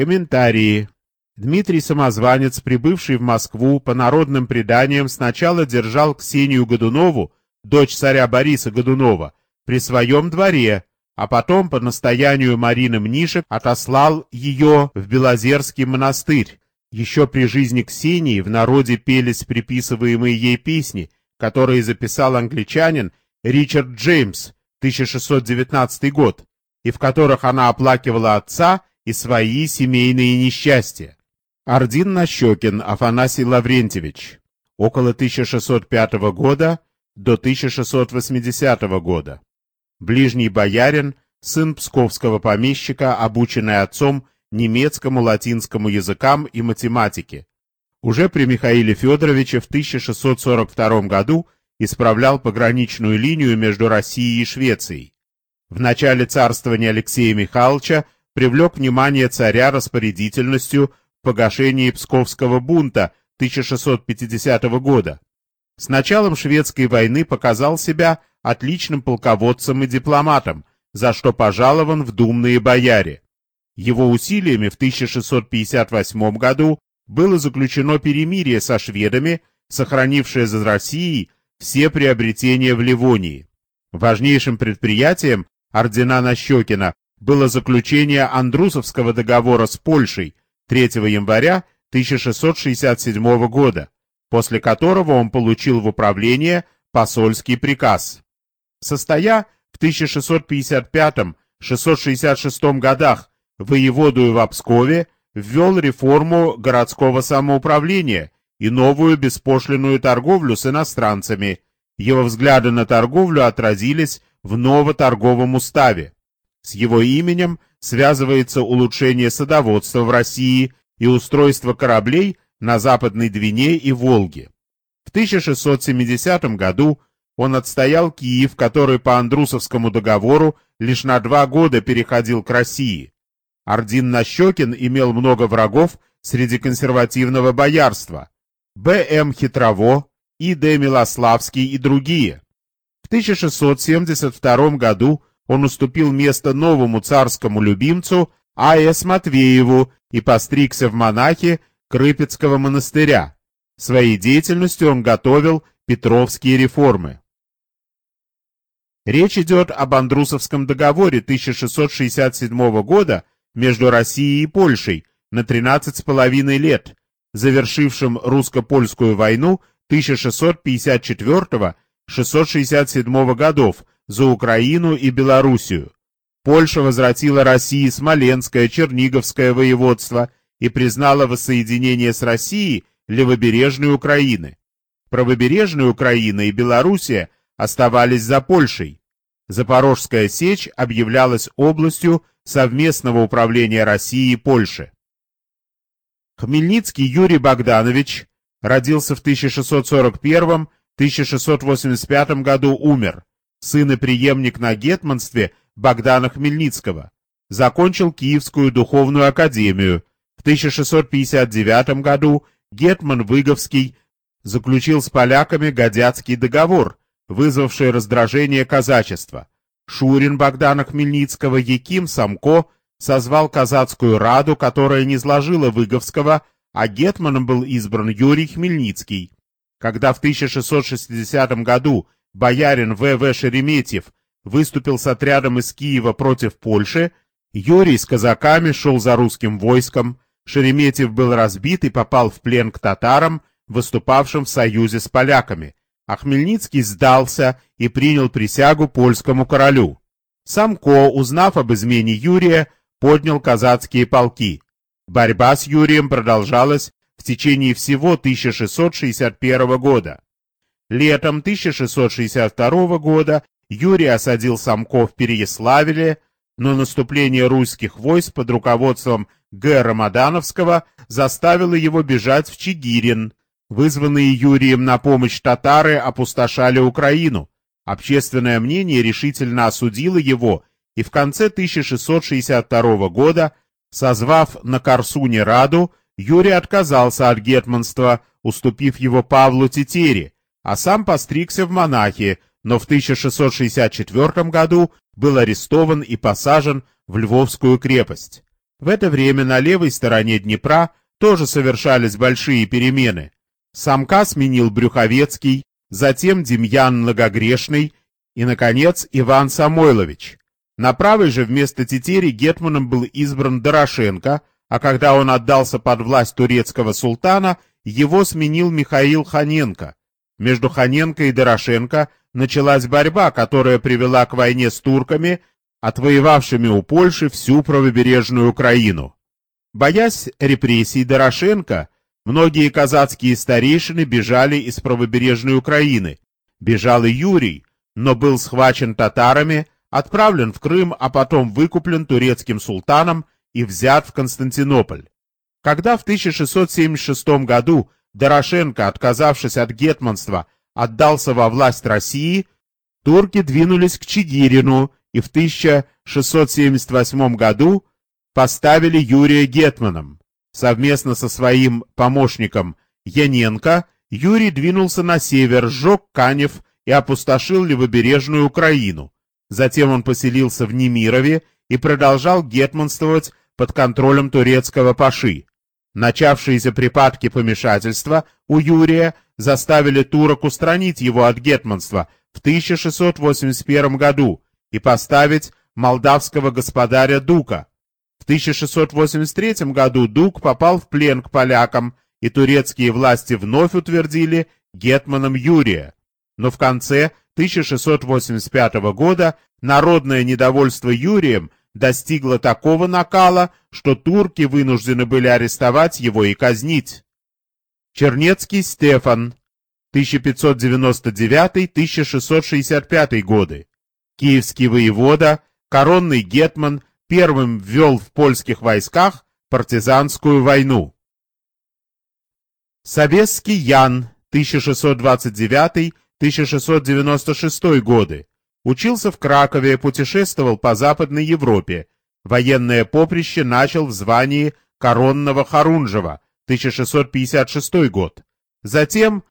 Комментарии. Дмитрий Самозванец, прибывший в Москву, по народным преданиям сначала держал Ксению Годунову, дочь царя Бориса Годунова, при своем дворе, а потом по настоянию Марины Мнишек отослал ее в Белозерский монастырь. Еще при жизни Ксении в народе пелись приписываемые ей песни, которые записал англичанин Ричард Джеймс, 1619 год, и в которых она оплакивала отца и свои семейные несчастья. Ордин Нащекин Афанасий Лаврентьевич, около 1605 года до 1680 года. Ближний боярин, сын псковского помещика, обученный отцом немецкому, латинскому языкам и математике. Уже при Михаиле Федоровиче в 1642 году исправлял пограничную линию между Россией и Швецией. В начале царствования Алексея Михайловича привлек внимание царя распорядительностью в погашении Псковского бунта 1650 года. С началом шведской войны показал себя отличным полководцем и дипломатом, за что пожалован в думные бояре. Его усилиями в 1658 году было заключено перемирие со шведами, сохранившее за Россией все приобретения в Ливонии. Важнейшим предприятием ордена Нащекина было заключение Андрусовского договора с Польшей 3 января 1667 года, после которого он получил в управление посольский приказ состоя в 1655-666 годах воеводую в Пскове, ввел реформу городского самоуправления и новую беспошлинную торговлю с иностранцами. Его взгляды на торговлю отразились в новоторговом уставе. С его именем связывается улучшение садоводства в России и устройство кораблей на Западной Двине и Волге. В 1670 году он отстоял Киев, который по Андрусовскому договору лишь на два года переходил к России. Ордин Нащекин имел много врагов среди консервативного боярства. Б.М. Хитрово, И.Д. Милославский и другие. В 1672 году он уступил место новому царскому любимцу А.С. Матвееву и постригся в монахи Крыпецкого монастыря. Своей деятельностью он готовил Петровские реформы. Речь идет об Андрусовском договоре 1667 года между Россией и Польшей на 13,5 лет, завершившим русско-польскую войну 1654-667 годов за Украину и Белоруссию. Польша возвратила России Смоленское, Черниговское воеводство и признала воссоединение с Россией левобережной Украины. Правобережная Украина и Белоруссия оставались за Польшей. Запорожская сечь объявлялась областью совместного управления России и Польши. Хмельницкий Юрий Богданович родился в 1641-1685 году, умер, сын и преемник на гетманстве Богдана Хмельницкого. Закончил Киевскую духовную академию. В 1659 году гетман Выговский заключил с поляками Годяцкий договор, вызвавший раздражение казачества. Шурин Богдана Хмельницкого, Яким Самко созвал казацкую раду, которая не сложила Выговского, а гетманом был избран Юрий Хмельницкий. Когда в 1660 году боярин В.В. Шереметьев выступил с отрядом из Киева против Польши, Юрий с казаками шел за русским войском, Шереметьев был разбит и попал в плен к татарам, выступавшим в союзе с поляками а Хмельницкий сдался и принял присягу польскому королю. Самко, узнав об измене Юрия, поднял казацкие полки. Борьба с Юрием продолжалась в течение всего 1661 года. Летом 1662 года Юрий осадил Самко в Переяславле, но наступление русских войск под руководством Г. Рамадановского заставило его бежать в Чигирин, Вызванные Юрием на помощь татары опустошали Украину. Общественное мнение решительно осудило его, и в конце 1662 года, созвав на Корсуне Раду, Юрий отказался от гетманства, уступив его Павлу Тетери, а сам постригся в монахи, но в 1664 году был арестован и посажен в Львовскую крепость. В это время на левой стороне Днепра тоже совершались большие перемены. Самка сменил Брюховецкий, затем Демьян Многогрешный и, наконец, Иван Самойлович. На правой же вместо Тетери гетманом был избран Дорошенко, а когда он отдался под власть турецкого султана, его сменил Михаил Ханенко. Между Ханенко и Дорошенко началась борьба, которая привела к войне с турками, отвоевавшими у Польши всю правобережную Украину. Боясь репрессий Дорошенко, многие казацкие старейшины бежали из правобережной Украины. Бежал и Юрий, но был схвачен татарами, отправлен в Крым, а потом выкуплен турецким султаном и взят в Константинополь. Когда в 1676 году Дорошенко, отказавшись от гетманства, отдался во власть России, турки двинулись к Чигирину и в 1678 году поставили Юрия гетманом. Совместно со своим помощником Яненко Юрий двинулся на север, сжег Канев и опустошил левобережную Украину. Затем он поселился в Немирове и продолжал гетманствовать под контролем турецкого паши. Начавшиеся припадки помешательства у Юрия заставили турок устранить его от гетманства в 1681 году и поставить молдавского господаря Дука. В 1683 году Дук попал в плен к полякам, и турецкие власти вновь утвердили гетманом Юрия. Но в конце 1685 года народное недовольство Юрием достигло такого накала, что турки вынуждены были арестовать его и казнить. Чернецкий Стефан, 1599-1665 годы. Киевский воевода, коронный гетман, первым ввел в польских войсках партизанскую войну. Собесский Ян, 1629-1696 годы. Учился в Кракове, путешествовал по Западной Европе. Военное поприще начал в звании коронного Харунжева, 1656 год. Затем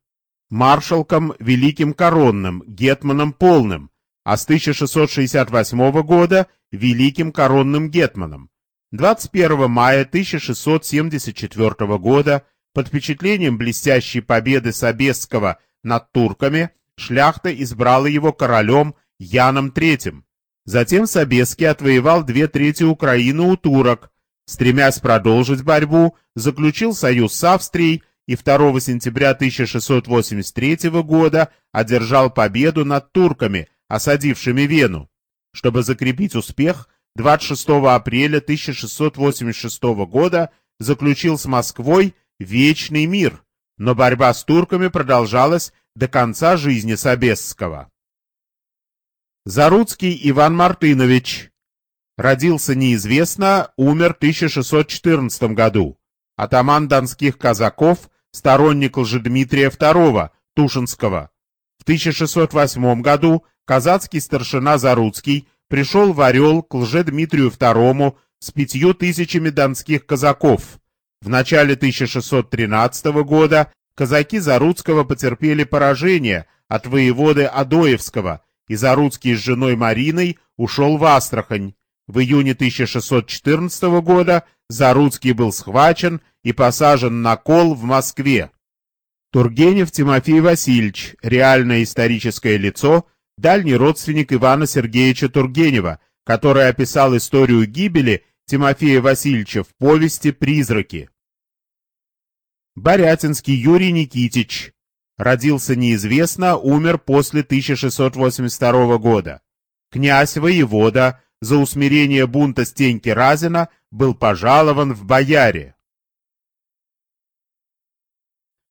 маршалком Великим Коронным, гетманом Полным, а с 1668 года Великим Коронным гетманом. 21 мая 1674 года под впечатлением блестящей победы Собесского над турками шляхта избрала его королем Яном III. Затем Собеский отвоевал две трети Украины у турок, стремясь продолжить борьбу, заключил союз с Австрией и 2 сентября 1683 года одержал победу над турками, осадившими Вену. Чтобы закрепить успех, 26 апреля 1686 года заключил с Москвой вечный мир, но борьба с турками продолжалась до конца жизни Собесского. Заруцкий Иван Мартынович. Родился неизвестно, умер в 1614 году. Атаман донских казаков, сторонник Лжедмитрия II, Тушинского. В 1608 году казацкий старшина Заруцкий пришел в Орел к Лжедмитрию II с пятью тысячами донских казаков. В начале 1613 года казаки Заруцкого потерпели поражение от воеводы Адоевского – и Заруцкий с женой Мариной ушел в Астрахань. В июне 1614 года Заруцкий был схвачен и посажен на кол в Москве. Тургенев Тимофей Васильевич, реальное историческое лицо, дальний родственник Ивана Сергеевича Тургенева, который описал историю гибели Тимофея Васильевича в повести «Призраки». Борятинский Юрий Никитич, Родился неизвестно, умер после 1682 года. Князь-воевода за усмирение бунта Стеньки Разина был пожалован в бояре.